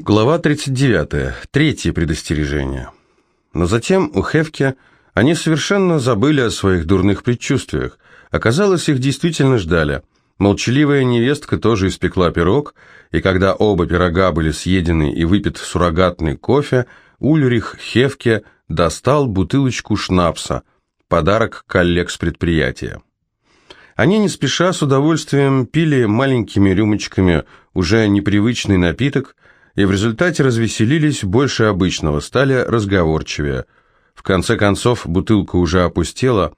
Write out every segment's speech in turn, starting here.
Глава 39. Третье предостережение. Но затем у Хевке они совершенно забыли о своих дурных предчувствиях. Оказалось, их действительно ждали. Молчаливая невестка тоже испекла пирог, и когда оба пирога были съедены и выпит суррогатный кофе, Ульрих Хевке достал бутылочку шнапса, подарок коллег с предприятия. Они не спеша с удовольствием пили маленькими рюмочками уже непривычный напиток – и в результате развеселились больше обычного, стали разговорчивее. В конце концов бутылка уже опустела,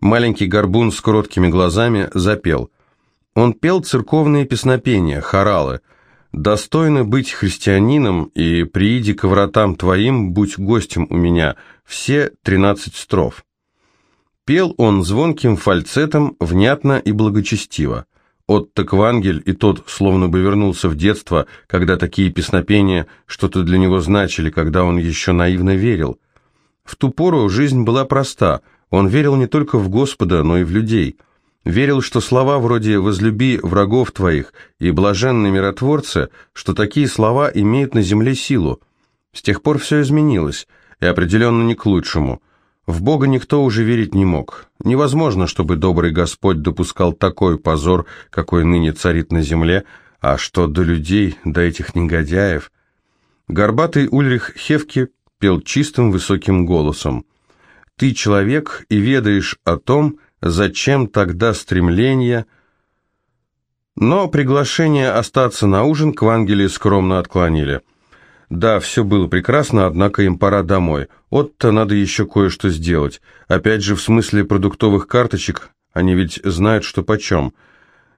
маленький горбун с короткими глазами запел. Он пел церковные песнопения, хоралы. «Достойно быть христианином, и прииди к вратам твоим, будь гостем у меня», все тринадцать строф. Пел он звонким фальцетом, внятно и благочестиво. Отто Квангель и тот словно бы вернулся в детство, когда такие песнопения что-то для него значили, когда он еще наивно верил. В ту пору жизнь была проста, он верил не только в Господа, но и в людей. Верил, что слова вроде «возлюби врагов твоих» и «блаженны миротворцы», что такие слова имеют на земле силу. С тех пор все изменилось, и определенно не к лучшему – в Бога никто уже верить не мог. Невозможно, чтобы добрый Господь допускал такой позор, какой ныне царит на земле, а что до людей, до этих негодяев. Горбатый Ульрих Хевки пел чистым высоким голосом. «Ты человек и ведаешь о том, зачем тогда стремление...» Но приглашение остаться на ужин к Вангелии скромно отклонили – да, все было прекрасно, однако им пора домой. Отто надо еще кое-что сделать. Опять же, в смысле продуктовых карточек, они ведь знают, что почем.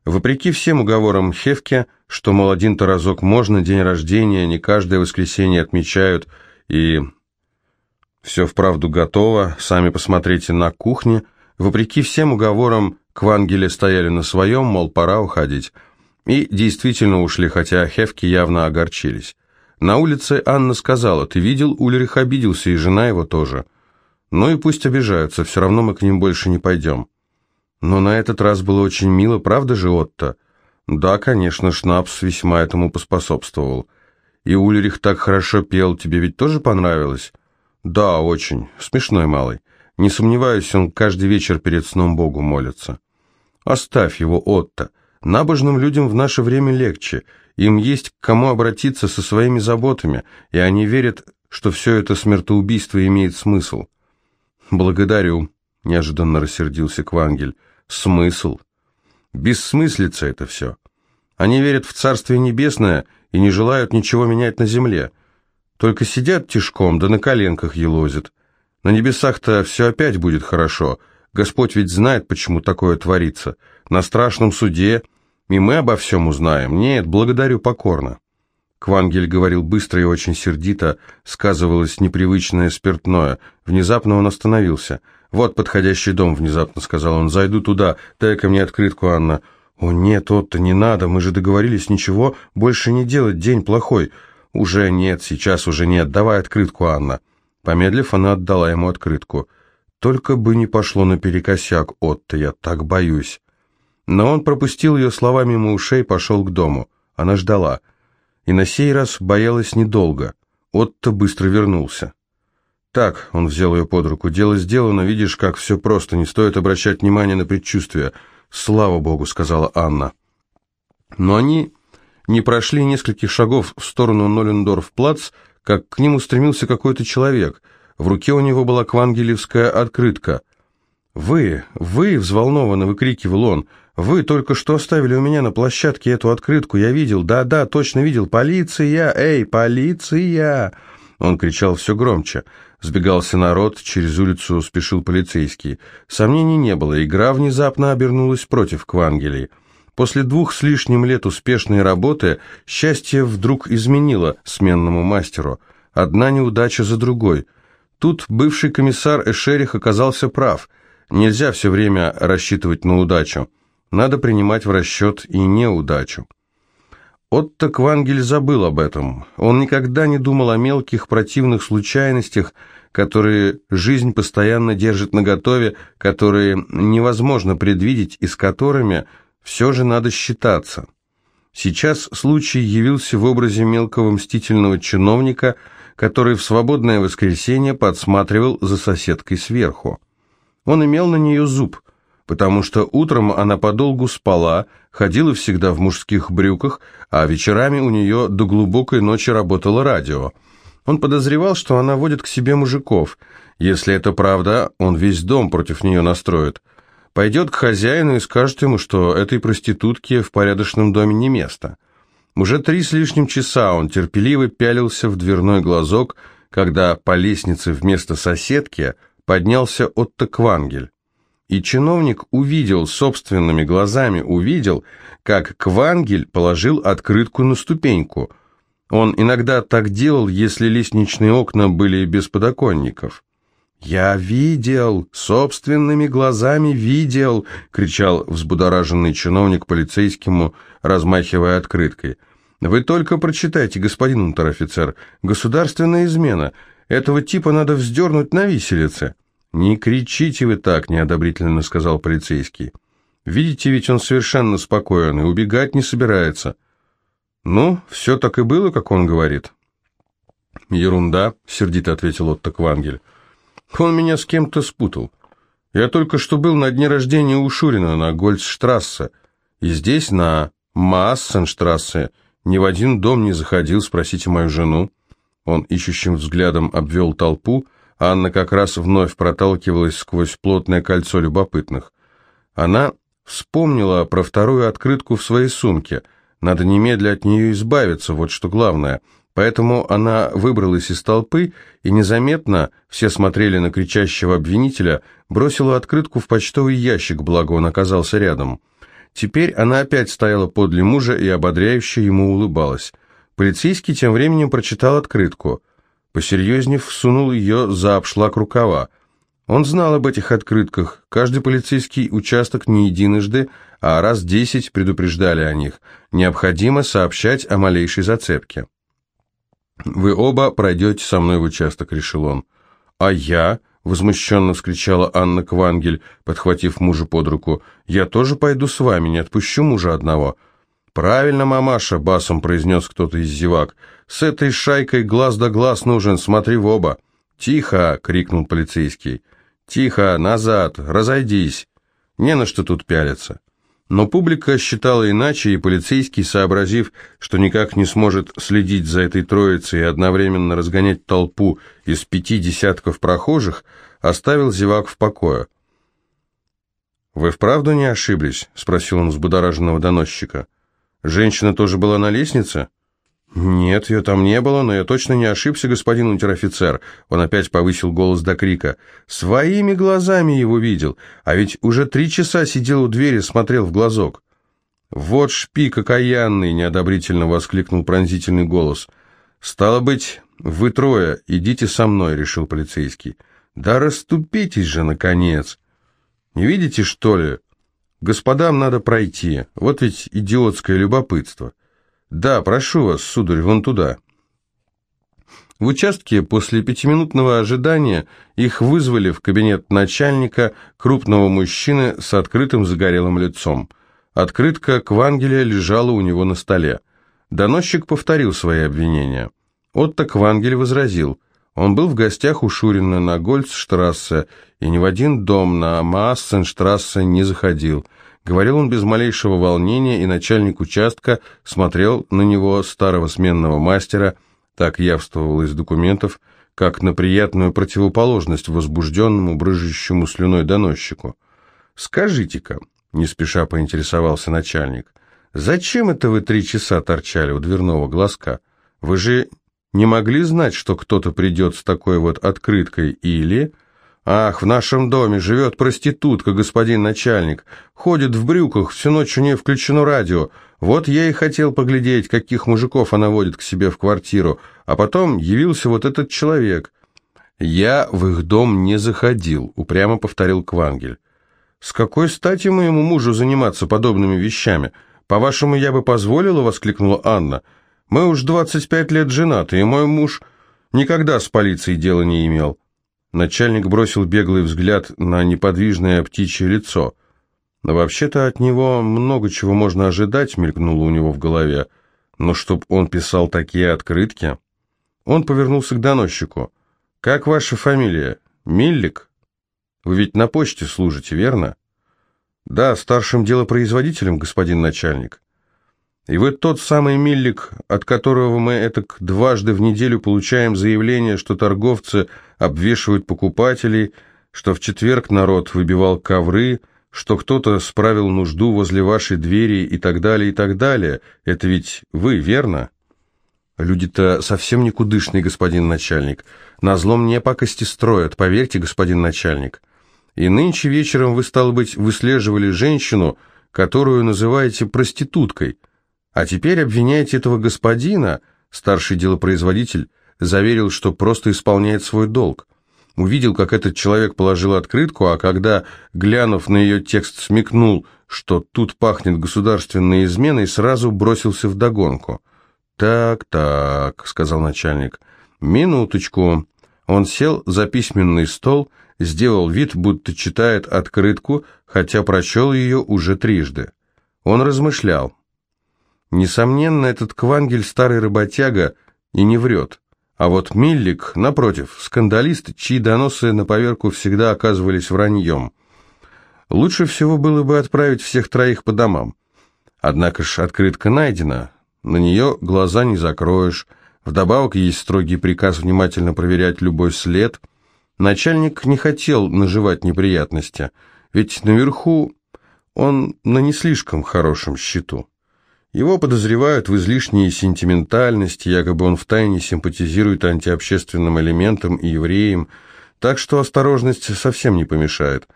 Вопреки всем уговорам Хевке, что, мол, один-то разок можно, день рождения, не каждое воскресенье отмечают, и все вправду готово, сами посмотрите на кухне. Вопреки всем уговорам, Квангеле стояли на своем, мол, пора уходить. И действительно ушли, хотя Хевки явно огорчились. На улице Анна сказала, «Ты видел, Ульрих обиделся, и жена его тоже». «Ну и пусть обижаются, все равно мы к ним больше не пойдем». Но на этот раз было очень мило, правда же, Отто? Да, конечно, Шнапс весьма этому поспособствовал. И Ульрих так хорошо пел, тебе ведь тоже понравилось? Да, очень. Смешной малый. Не сомневаюсь, он каждый вечер перед сном Богу молится. Оставь его, Отто. Набожным людям в наше время легче – им есть к кому обратиться со своими заботами, и они верят, что все это смертоубийство имеет смысл. «Благодарю», — неожиданно рассердился Квангель. «Смысл? Бессмыслица это все. Они верят в Царствие Небесное и не желают ничего менять на земле. Только сидят тишком, да на коленках елозят. На небесах-то все опять будет хорошо. Господь ведь знает, почему такое творится. На страшном суде и мы обо всем узнаем. Нет, благодарю покорно». Квангель говорил быстро и очень сердито, сказывалось непривычное спиртное. Внезапно он остановился. «Вот подходящий дом», — внезапно сказал он. «Зайду туда. Дай-ка мне открытку, Анна». «О, нет, Отто, не надо. Мы же договорились ничего больше не делать. День плохой». «Уже нет, сейчас уже нет. Давай открытку, Анна». Помедлив, она отдала ему открытку. «Только бы не пошло наперекосяк, Отто, я так боюсь». Но он пропустил ее слова мимо ушей, пошел к дому. Она ждала. И на сей раз боялась недолго. Отто быстро вернулся. «Так», — он взял ее под руку, — «дело сделано, видишь, как все просто, не стоит обращать внимание на предчувствия». «Слава Богу», — сказала Анна. Но они не прошли нескольких шагов в сторону Нолендорф-плац, как к ним устремился какой-то человек. В руке у него была квангелевская открытка. «Вы, вы!» — взволнованно выкрикивал он — вы только что оставили у меня на площадке эту открытку. Я видел, да-да, точно видел. Полиция! Эй, полиция!» Он кричал все громче. Сбегался народ, через улицу спешил полицейский. Сомнений не было, игра внезапно обернулась против Квангелии. После двух с лишним лет успешной работы счастье вдруг изменило сменному мастеру. Одна неудача за другой. Тут бывший комиссар Эшерих оказался прав. Нельзя все время рассчитывать на удачу. Надо принимать в расчет и неудачу. Отто Квангель забыл об этом. Он никогда не думал о мелких противных случайностях, которые жизнь постоянно держит наготове, которые невозможно предвидеть и с которыми все же надо считаться. Сейчас случай явился в образе мелкого мстительного чиновника, который в свободное воскресенье подсматривал за соседкой сверху. Он имел на нее зуб, потому что утром она подолгу спала, ходила всегда в мужских брюках, а вечерами у нее до глубокой ночи работало радио. Он подозревал, что она водит к себе мужиков. Если это правда, он весь дом против нее настроит. Пойдет к хозяину и скажет ему, что этой проститутке в порядочном доме не место. Уже три с лишним часа он терпеливо пялился в дверной глазок, когда по лестнице вместо соседки поднялся Отто Квангель. И чиновник увидел, собственными глазами увидел, как Квангель положил открытку на ступеньку. Он иногда так делал, если лестничные окна были без подоконников. «Я видел, собственными глазами видел!» — кричал взбудораженный чиновник полицейскому, размахивая открыткой. «Вы только прочитайте, господин унтер-офицер, государственная измена. Этого типа надо вздернуть на виселице». «Не кричите вы так», — неодобрительно сказал полицейский. «Видите, ведь он совершенно спокоен и убегать не собирается». «Ну, все так и было, как он говорит». «Ерунда», — сердито ответил Отто Квангель. Он меня с кем-то спутал. Я только что был на дне рождения у Шурина на Гольцштрассе, и здесь, на Maassенштрассе, ни в один дом не заходил, спросите мою жену. Он ищущим взглядом обвел толпу, а Анна как раз вновь проталкивалась сквозь плотное кольцо любопытных. Она вспомнила про вторую открытку в своей сумке. Надо немедля от нее избавиться, вот что главное — Поэтому она выбралась из толпы и незаметно, все смотрели на кричащего обвинителя, бросила открытку в почтовый ящик, благо он оказался рядом. Теперь она опять стояла подле мужа и ободряюще ему улыбалась. Полицейский тем временем прочитал открытку. Посерьезнев всунул ее за обшлаг рукава. Он знал об этих открытках. Каждый полицейский участок не единожды, а раз десять предупреждали о них. Необходимо сообщать о малейшей зацепке. «Вы оба пройдете со мной в участок», — решил он. «А я?» — возмущенно вскричала Анна Квангель, подхватив мужа под руку. «Я тоже пойду с вами, не отпущу мужа одного». «Правильно, мамаша», — басом произнес кто-то из зевак. «С этой шайкой глаз да глаз нужен, смотри в оба». «Тихо!» — крикнул полицейский. «Тихо! Назад! Разойдись! Не на что тут пялиться!» Но публика считала иначе, и полицейский, сообразив, что никак не сможет следить за этой троицей и одновременно разгонять толпу из пяти десятков прохожих, оставил зевак в покое. «Вы вправду не ошиблись?» — спросил он взбудораженного доносчика. «Женщина тоже была на лестнице?» «Нет, ее там не было, но я точно не ошибся, господин унтер-офицер». Он опять повысил голос до крика. «Своими глазами его видел, а ведь уже три часа сидел у двери, смотрел в глазок». «Вот шпик окаянный!» — неодобрительно воскликнул пронзительный голос. «Стало быть, вы трое, идите со мной», — решил полицейский. «Да расступитесь же, наконец! Не видите, что ли? Господам надо пройти, вот ведь идиотское любопытство». «Да, прошу вас, сударь, вон туда». В участке после пятиминутного ожидания их вызвали в кабинет начальника, крупного мужчины с открытым загорелым лицом. Открытка Квангеля лежала у него на столе. Доносчик повторил свои обвинения. Отто Квангель возразил. Он был в гостях у Шурина на Гольцштрассе и ни в один дом на Maassенштрассе не заходил – Говорил он без малейшего волнения, и начальник участка смотрел на него, старого сменного мастера, так явствовало из документов, как на приятную противоположность возбужденному, брыжущему слюной доносчику. «Скажите-ка», — не спеша поинтересовался начальник, «зачем это вы три часа торчали у дверного глазка? Вы же не могли знать, что кто-то придет с такой вот открыткой или...» «Ах, в нашем доме живет проститутка, господин начальник. Ходит в брюках, всю ночь у нее включено радио. Вот я и хотел поглядеть, каких мужиков она водит к себе в квартиру. А потом явился вот этот человек». «Я в их дом не заходил», — упрямо повторил Квангель. «С какой стати моему мужу заниматься подобными вещами? По-вашему, я бы позволила?» — воскликнула Анна. «Мы уж 25 лет женаты, и мой муж никогда с полицией дела не имел». Начальник бросил беглый взгляд на неподвижное птичье лицо. Вообще-то от него много чего можно ожидать, мелькнуло у него в голове. Но чтоб он писал такие открытки... Он повернулся к доносчику. «Как ваша фамилия? Миллик? Вы ведь на почте служите, верно?» «Да, старшим делопроизводителем, господин начальник». «И вы тот самый Миллик, от которого мы этак дважды в неделю получаем заявление, что торговцы обвешивают покупателей, что в четверг народ выбивал ковры, что кто-то справил нужду возле вашей двери и так далее, и так далее. Это ведь вы, верно?» «Люди-то совсем никудышные, господин начальник. На злом мне пакости строят, поверьте, господин начальник». И нынче вечером вы, стало быть, выслеживали женщину, которую называете проституткой, а теперь обвиняете этого господина, старший делопроизводитель, заверил, что просто исполняет свой долг. Увидел, как этот человек положил открытку, а когда, глянув на ее текст, смекнул, что тут пахнет государственной изменой, сразу бросился в догонку. «Так, так», — сказал начальник, — «минуточку». Он сел за письменный стол сделал вид, будто читает открытку, хотя прочел ее уже трижды. Он размышлял. Несомненно, этот Квангель старый работяга и не врет. А вот Миллик, напротив, скандалист, чьи доносы на поверку всегда оказывались враньем. Лучше всего было бы отправить всех троих по домам. Однако ж открытка найдена, на нее глаза не закроешь, вдобавок есть строгий приказ внимательно проверять любой след – Начальник не хотел наживать неприятности, ведь наверху он на не слишком хорошем счету. Его подозревают в излишней сентиментальности, якобы он втайне симпатизирует антиобщественным элементам и евреям, так что осторожность совсем не помешает.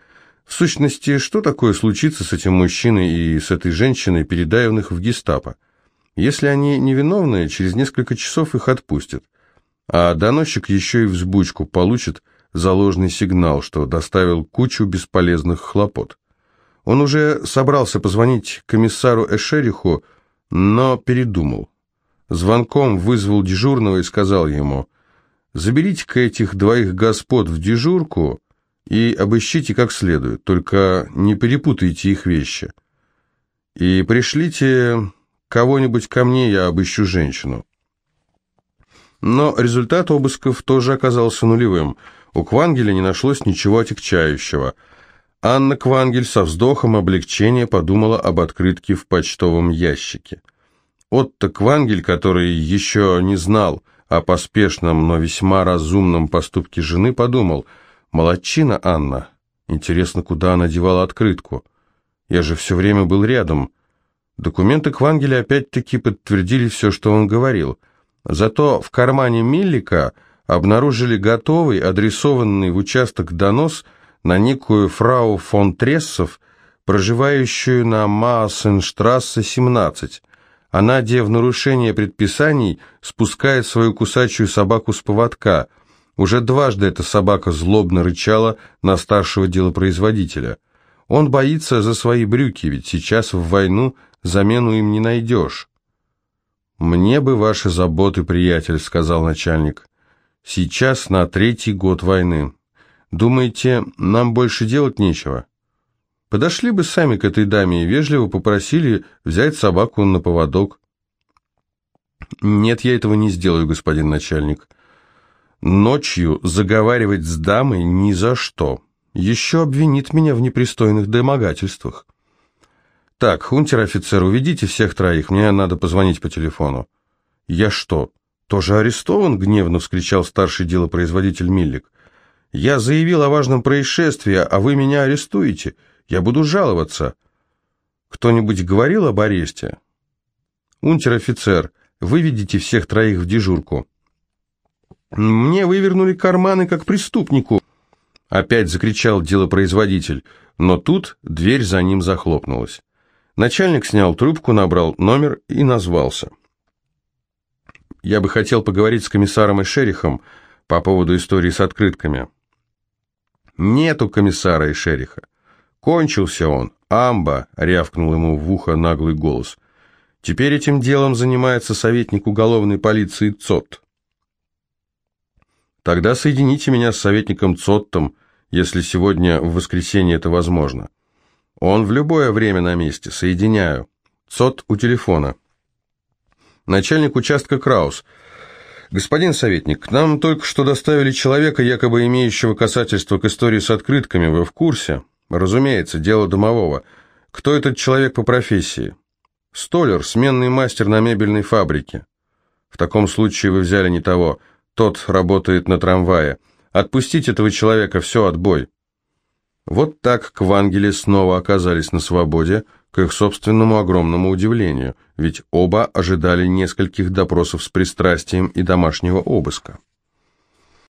В сущности, что такое случится с этим мужчиной и с этой женщиной, передаянных в гестапо? Если они невиновные, через несколько часов их отпустят. А доносчик еще и взбучку получит – заложный сигнал, что доставил кучу бесполезных хлопот. Он уже собрался позвонить комиссару Эшериху, но передумал. Звонком вызвал дежурного и сказал ему, «Заберите-ка этих двоих господ в дежурку и обыщите как следует, только не перепутайте их вещи. И пришлите кого-нибудь ко мне, я обыщу женщину». Но результат обысков тоже оказался нулевым – у Квангеля не нашлось ничего отягчающего. Анна Квангель со вздохом облегчения подумала об открытке в почтовом ящике. Отто Квангель, который еще не знал о поспешном, но весьма разумном поступке жены, подумал, «Молодчина Анна. Интересно, куда она девала открытку? Я же все время был рядом». Документы Квангеля опять-таки подтвердили все, что он говорил. Зато в кармане Миллика – обнаружили готовый, адресованный в участок донос на некую фрау фон Трессов, проживающую на Маасенштрассе, 17. Она, де в нарушение предписаний, спускает свою кусачую собаку с поводка. Уже дважды эта собака злобно рычала на старшего делопроизводителя. Он боится за свои брюки, ведь сейчас в войну замену им не найдешь. «Мне бы ваши заботы, приятель», — сказал начальник. Сейчас на третий год войны. Думаете, нам больше делать нечего? Подошли бы сами к этой даме и вежливо попросили взять собаку на поводок. Нет, я этого не сделаю, господин начальник. Ночью заговаривать с дамой ни за что. Еще обвинит меня в непристойных домогательствах. Так, унтер-офицер, уведите всех троих, мне надо позвонить по телефону. Я что, «Тоже арестован?» — гневно вскричал старший делопроизводитель Миллик. «Я заявил о важном происшествии, а вы меня арестуете. Я буду жаловаться». «Кто-нибудь говорил об аресте?» «Унтер-офицер, выведите всех троих в дежурку». «Мне вывернули карманы, как преступнику!» Опять закричал делопроизводитель, но тут дверь за ним захлопнулась. Начальник снял трубку, набрал номер и назвался. Я бы хотел поговорить с комиссаром и шерихом по поводу истории с открытками. Нету комиссара и шериха. Кончился он. Амба, рявкнул ему в ухо наглый голос. Теперь этим делом занимается советник уголовной полиции ЦОТ. Тогда соедините меня с советником ЦОТом, если сегодня в воскресенье это возможно. Он в любое время на месте. Соединяю. ЦОД у телефона. Начальник участка Краус. «Господин советник, к нам только что доставили человека, якобы имеющего касательство к истории с открытками. Вы в курсе?» «Разумеется, дело домового. Кто этот человек по профессии?» «Столер, сменный мастер на мебельной фабрике». «В таком случае вы взяли не того. Тот работает на трамвае. Отпустить этого человека, все, отбой». Вот так Квангели снова оказались на свободе, к их собственному огромному удивлению, ведь оба ожидали нескольких допросов с пристрастием и домашнего обыска.